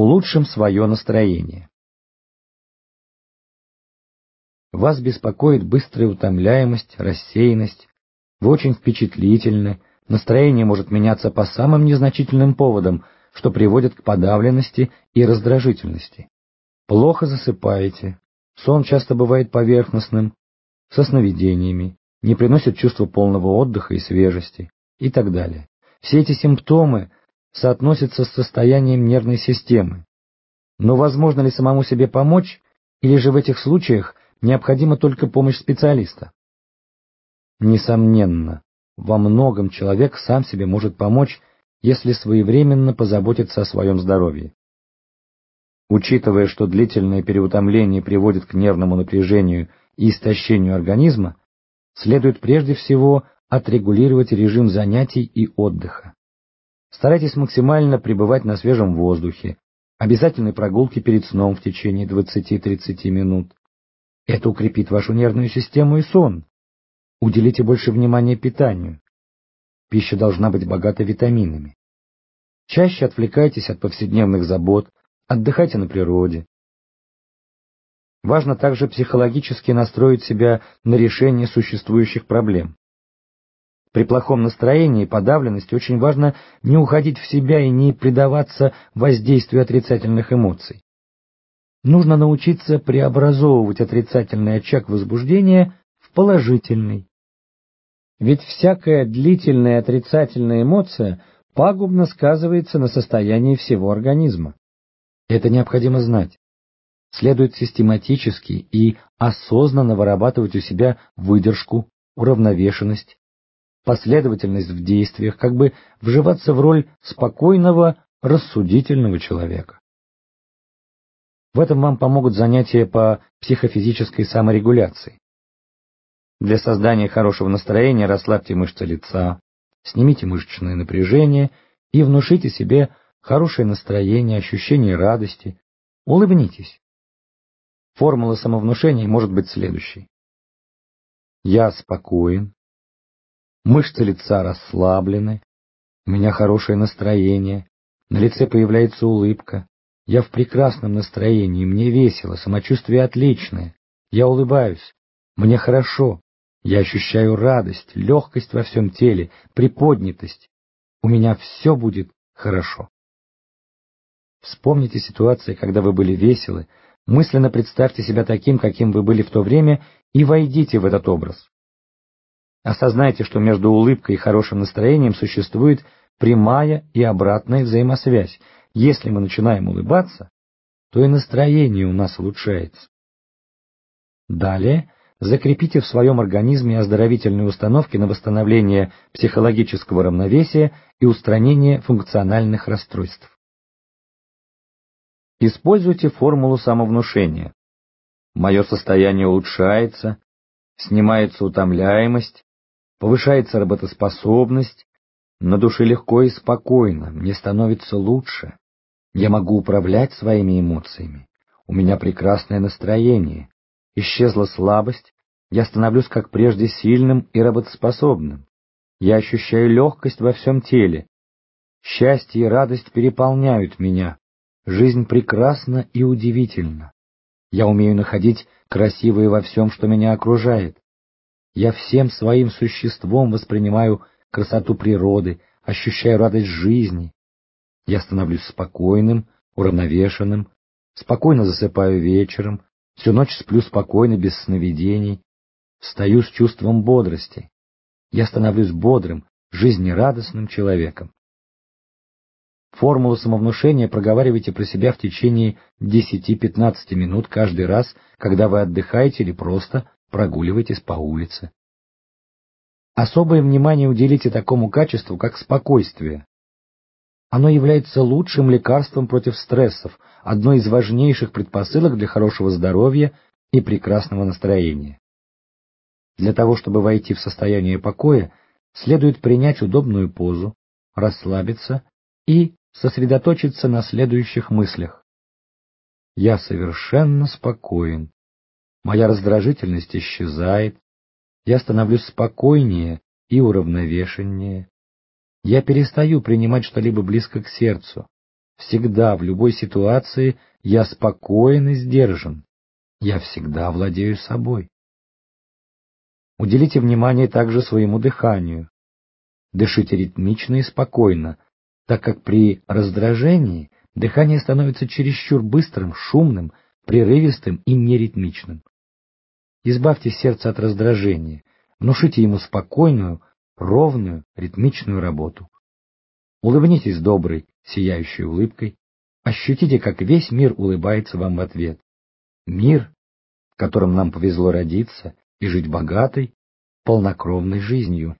Улучшим свое настроение. Вас беспокоит быстрая утомляемость, рассеянность, вы очень впечатлительны, настроение может меняться по самым незначительным поводам, что приводит к подавленности и раздражительности. Плохо засыпаете, сон часто бывает поверхностным, со сновидениями, не приносит чувства полного отдыха и свежести и так далее. Все эти симптомы соотносятся с состоянием нервной системы. Но возможно ли самому себе помочь, или же в этих случаях необходима только помощь специалиста? Несомненно, во многом человек сам себе может помочь, если своевременно позаботиться о своем здоровье. Учитывая, что длительное переутомление приводит к нервному напряжению и истощению организма, следует прежде всего отрегулировать режим занятий и отдыха. Старайтесь максимально пребывать на свежем воздухе, обязательной прогулки перед сном в течение 20-30 минут. Это укрепит вашу нервную систему и сон. Уделите больше внимания питанию. Пища должна быть богата витаминами. Чаще отвлекайтесь от повседневных забот, отдыхайте на природе. Важно также психологически настроить себя на решение существующих проблем. При плохом настроении и подавленности очень важно не уходить в себя и не предаваться воздействию отрицательных эмоций. Нужно научиться преобразовывать отрицательный очаг возбуждения в положительный. Ведь всякая длительная отрицательная эмоция пагубно сказывается на состоянии всего организма. Это необходимо знать. Следует систематически и осознанно вырабатывать у себя выдержку, уравновешенность, последовательность в действиях, как бы вживаться в роль спокойного, рассудительного человека. В этом вам помогут занятия по психофизической саморегуляции. Для создания хорошего настроения расслабьте мышцы лица, снимите мышечное напряжение и внушите себе хорошее настроение, ощущение радости. Улыбнитесь. Формула самовнушения может быть следующей. Я спокоен, Мышцы лица расслаблены, у меня хорошее настроение, на лице появляется улыбка. Я в прекрасном настроении, мне весело, самочувствие отличное. Я улыбаюсь, мне хорошо, я ощущаю радость, легкость во всем теле, приподнятость. У меня все будет хорошо. Вспомните ситуации, когда вы были веселы, мысленно представьте себя таким, каким вы были в то время, и войдите в этот образ. Осознайте, что между улыбкой и хорошим настроением существует прямая и обратная взаимосвязь. Если мы начинаем улыбаться, то и настроение у нас улучшается. Далее закрепите в своем организме оздоровительные установки на восстановление психологического равновесия и устранение функциональных расстройств. Используйте формулу самовнушения. Мое состояние улучшается, снимается утомляемость, повышается работоспособность, на душе легко и спокойно, мне становится лучше. Я могу управлять своими эмоциями. У меня прекрасное настроение. Исчезла слабость, я становлюсь как прежде сильным и работоспособным. Я ощущаю легкость во всем теле. Счастье и радость переполняют меня. Жизнь прекрасна и удивительна. Я умею находить красивое во всем, что меня окружает. Я всем своим существом воспринимаю красоту природы, ощущаю радость жизни. Я становлюсь спокойным, уравновешенным, спокойно засыпаю вечером, всю ночь сплю спокойно, без сновидений, встаю с чувством бодрости. Я становлюсь бодрым, жизнерадостным человеком. Формулу самовнушения проговаривайте про себя в течение 10-15 минут каждый раз, когда вы отдыхаете или просто прогуливайтесь по улице. Особое внимание уделите такому качеству, как спокойствие. Оно является лучшим лекарством против стрессов, одной из важнейших предпосылок для хорошего здоровья и прекрасного настроения. Для того, чтобы войти в состояние покоя, следует принять удобную позу, расслабиться и сосредоточиться на следующих мыслях. Я совершенно спокоен. Моя раздражительность исчезает, я становлюсь спокойнее и уравновешеннее. Я перестаю принимать что-либо близко к сердцу. Всегда, в любой ситуации я спокоен и сдержан. Я всегда владею собой. Уделите внимание также своему дыханию. Дышите ритмично и спокойно, так как при раздражении дыхание становится чересчур быстрым, шумным, прерывистым и неритмичным. Избавьте сердце от раздражения, внушите ему спокойную, ровную, ритмичную работу. Улыбнитесь доброй, сияющей улыбкой, ощутите, как весь мир улыбается вам в ответ. Мир, в котором нам повезло родиться и жить богатой, полнокровной жизнью.